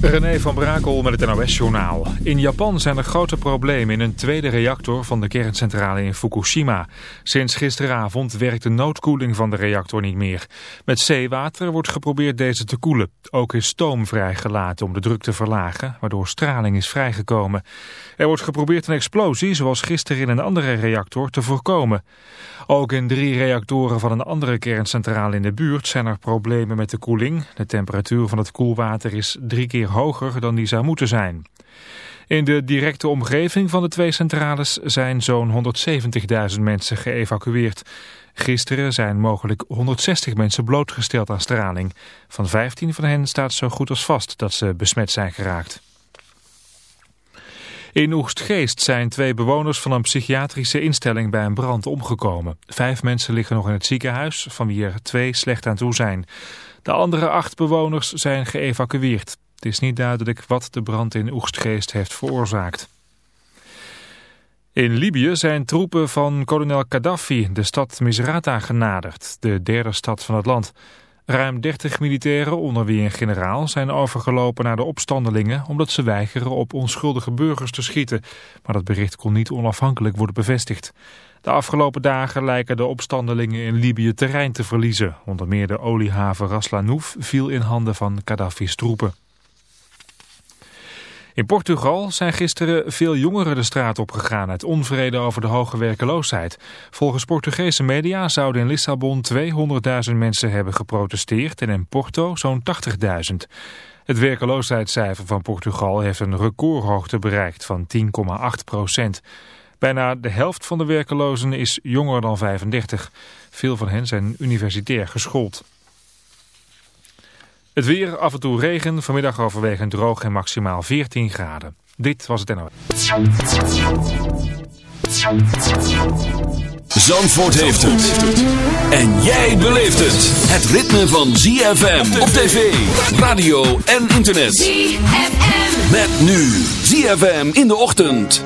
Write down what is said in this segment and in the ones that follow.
René van Brakel met het NOS-journaal. In Japan zijn er grote problemen in een tweede reactor van de kerncentrale in Fukushima. Sinds gisteravond werkt de noodkoeling van de reactor niet meer. Met zeewater wordt geprobeerd deze te koelen. Ook is stoom vrijgelaten om de druk te verlagen, waardoor straling is vrijgekomen. Er wordt geprobeerd een explosie, zoals gisteren in een andere reactor, te voorkomen. Ook in drie reactoren van een andere kerncentrale in de buurt zijn er problemen met de koeling. De temperatuur van het koelwater is drie keer hoger dan die zou moeten zijn. In de directe omgeving van de twee centrales zijn zo'n 170.000 mensen geëvacueerd. Gisteren zijn mogelijk 160 mensen blootgesteld aan straling. Van 15 van hen staat zo goed als vast dat ze besmet zijn geraakt. In Oegstgeest zijn twee bewoners van een psychiatrische instelling bij een brand omgekomen. Vijf mensen liggen nog in het ziekenhuis, van wie er twee slecht aan toe zijn. De andere acht bewoners zijn geëvacueerd. Het is niet duidelijk wat de brand in Oegstgeest heeft veroorzaakt. In Libië zijn troepen van kolonel Gaddafi de stad Misrata genaderd, de derde stad van het land. Ruim 30 militairen, onder wie een generaal, zijn overgelopen naar de opstandelingen omdat ze weigeren op onschuldige burgers te schieten. Maar dat bericht kon niet onafhankelijk worden bevestigd. De afgelopen dagen lijken de opstandelingen in Libië terrein te verliezen. Onder meer de oliehaven Ras Lanouf viel in handen van Gaddafi's troepen. In Portugal zijn gisteren veel jongeren de straat opgegaan uit onvrede over de hoge werkeloosheid. Volgens Portugese media zouden in Lissabon 200.000 mensen hebben geprotesteerd en in Porto zo'n 80.000. Het werkeloosheidscijfer van Portugal heeft een recordhoogte bereikt van 10,8 procent. Bijna de helft van de werkelozen is jonger dan 35. Veel van hen zijn universitair geschoold. Het weer, af en toe regen, vanmiddag overwegend droog en maximaal 14 graden. Dit was het NOS. Zandvoort heeft het. En jij beleeft het. Het ritme van ZFM op tv, radio en internet. ZFM. Met nu ZFM in de ochtend.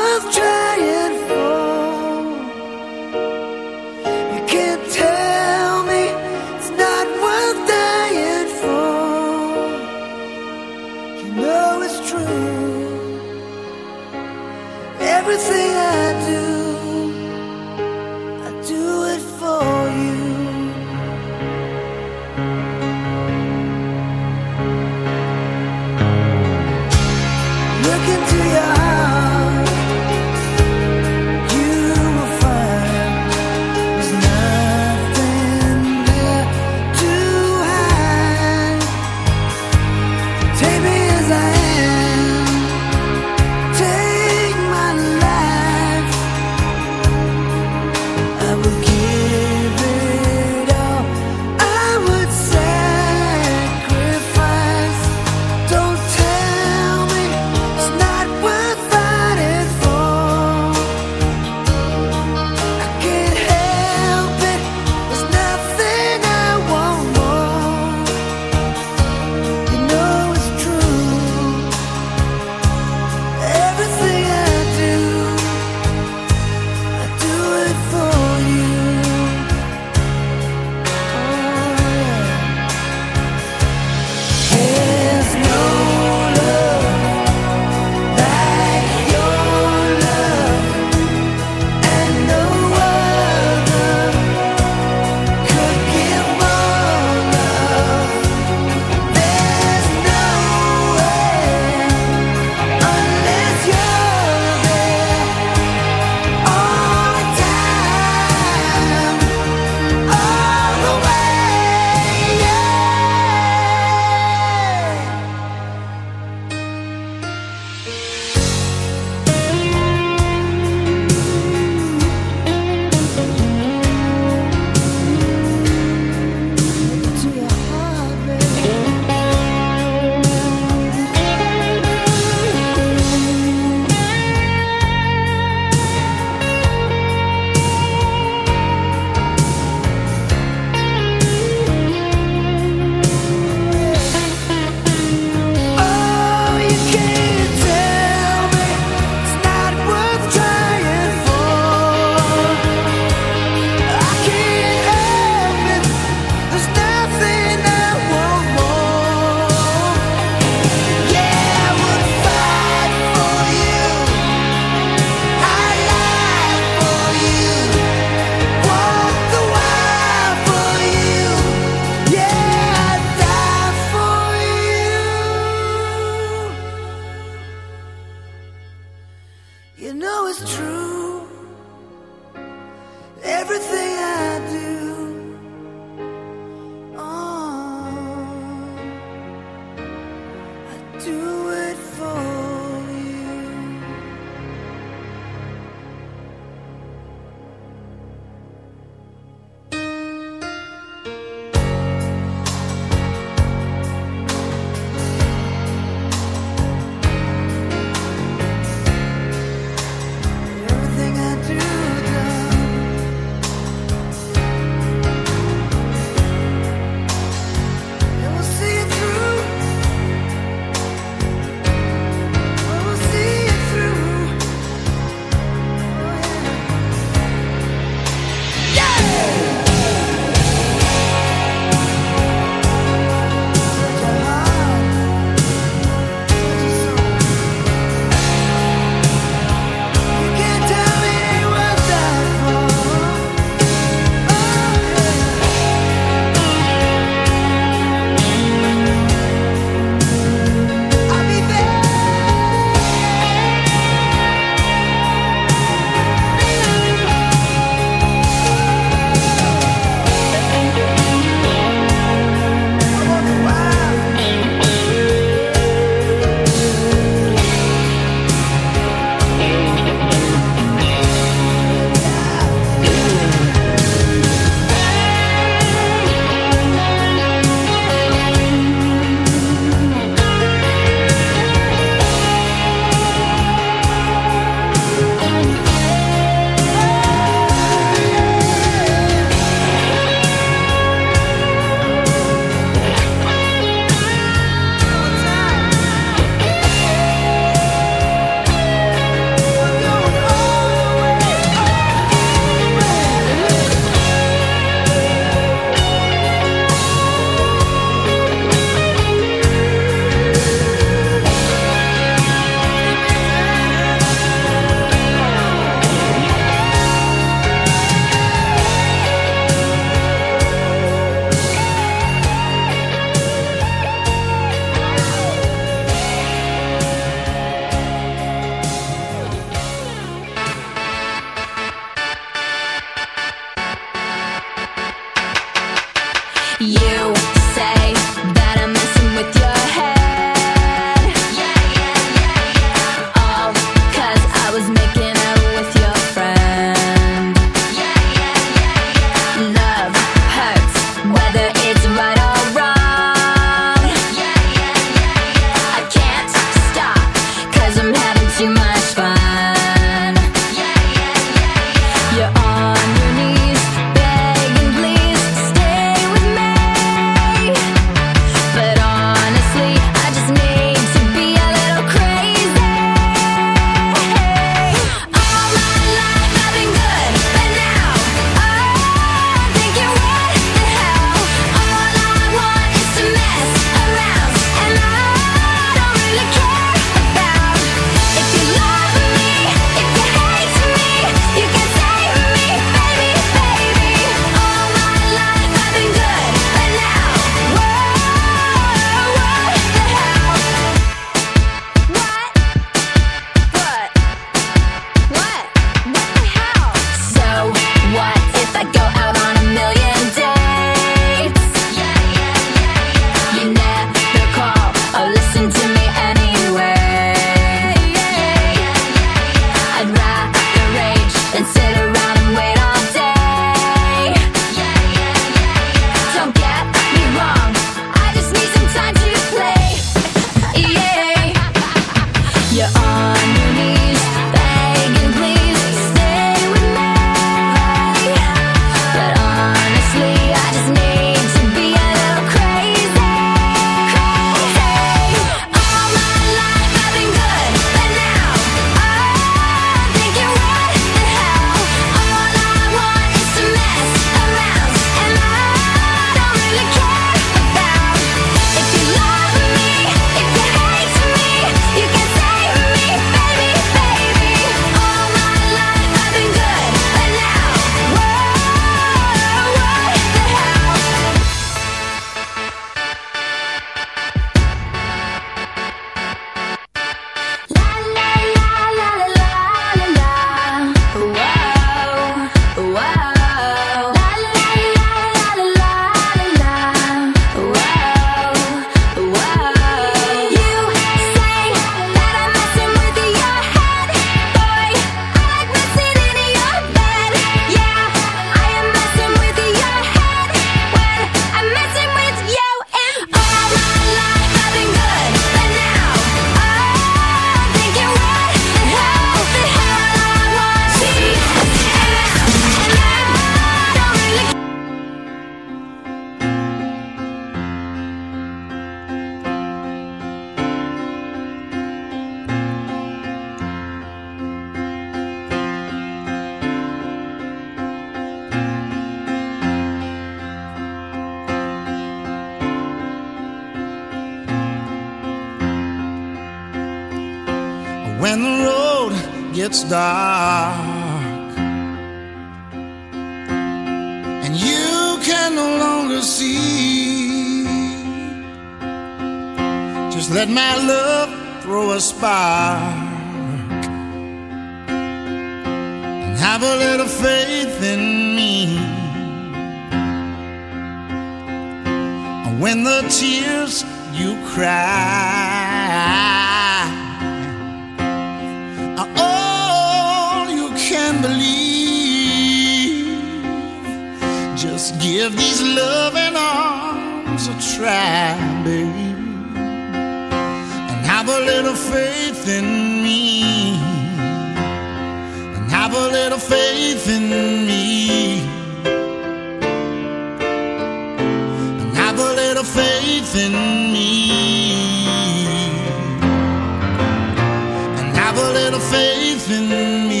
little faith in me.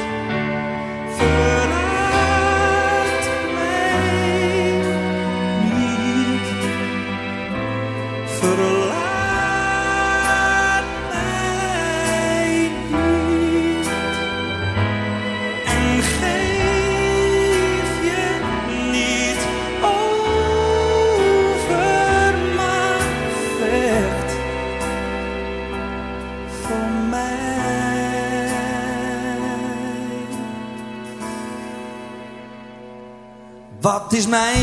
is mijn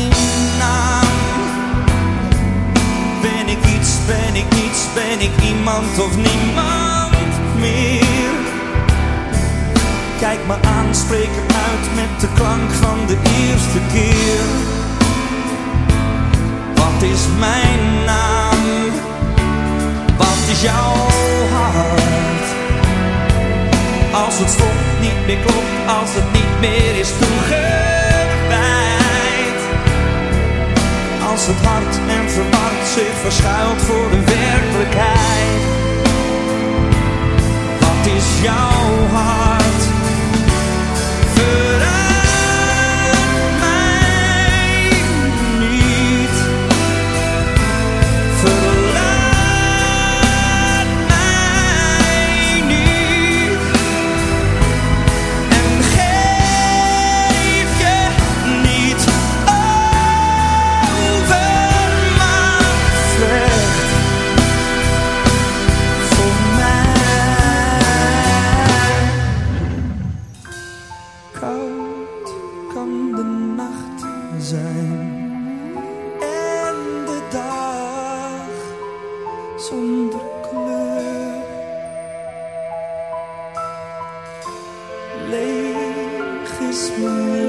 zonder kleur. Leeg is mijn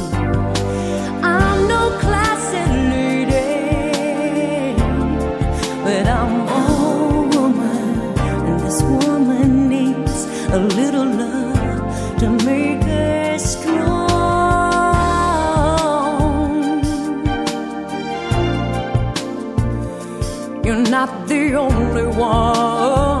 the only one.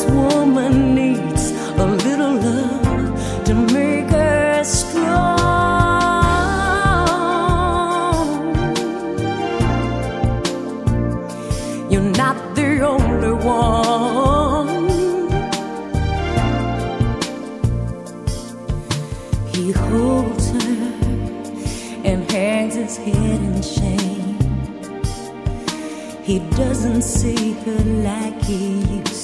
this woman needs a little love to make her strong. You're not the only one. He holds her and hangs his head in shame. He doesn't see her like he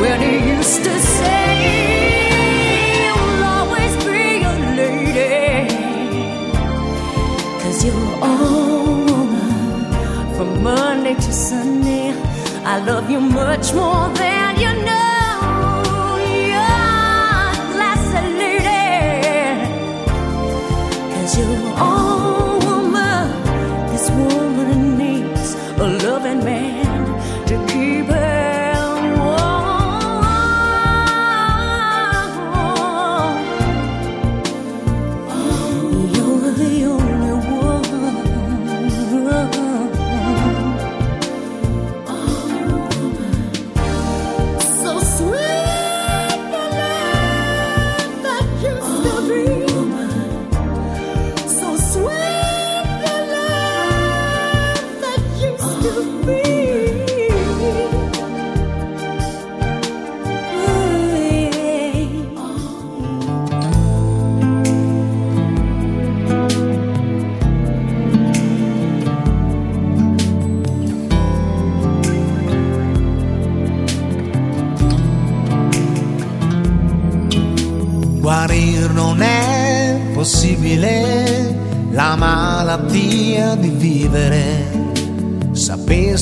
when you used to say, You'll always be you're all woman from Monday to Sunday. I love you much more than you know.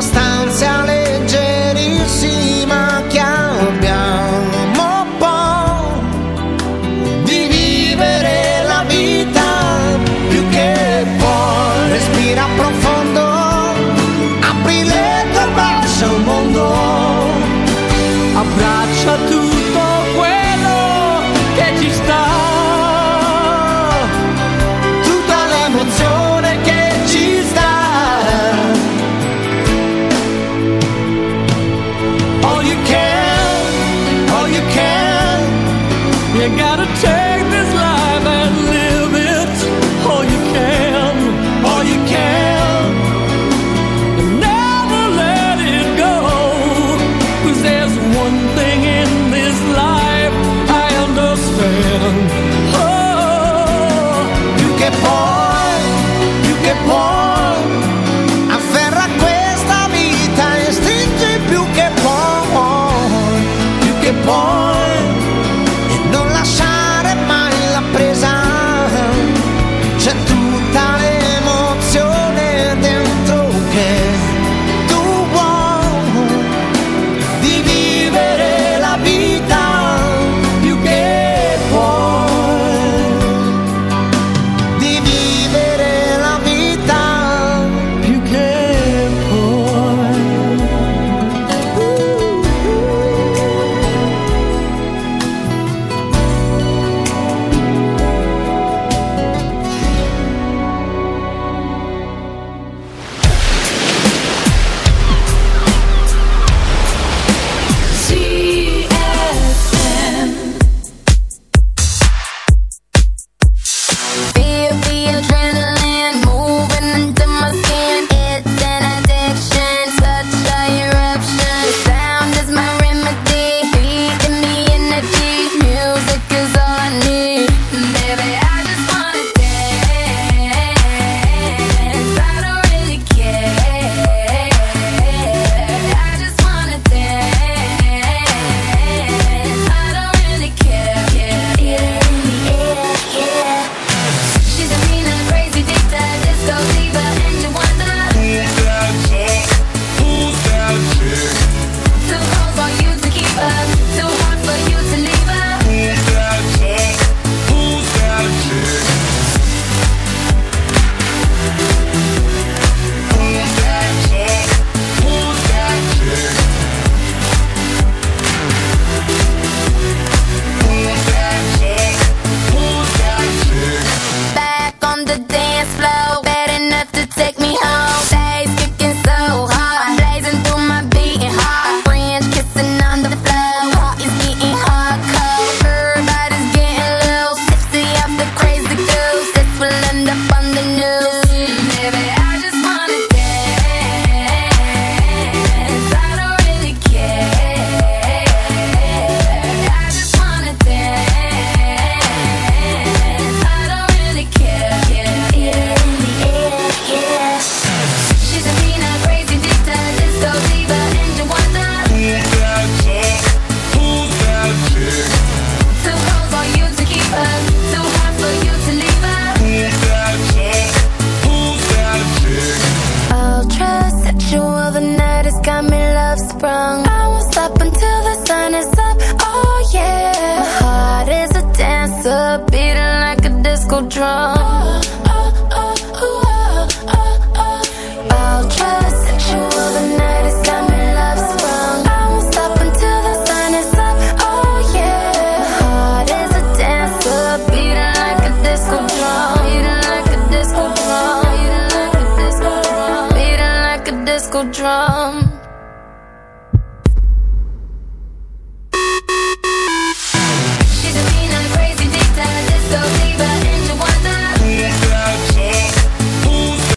abbastanza leggerissima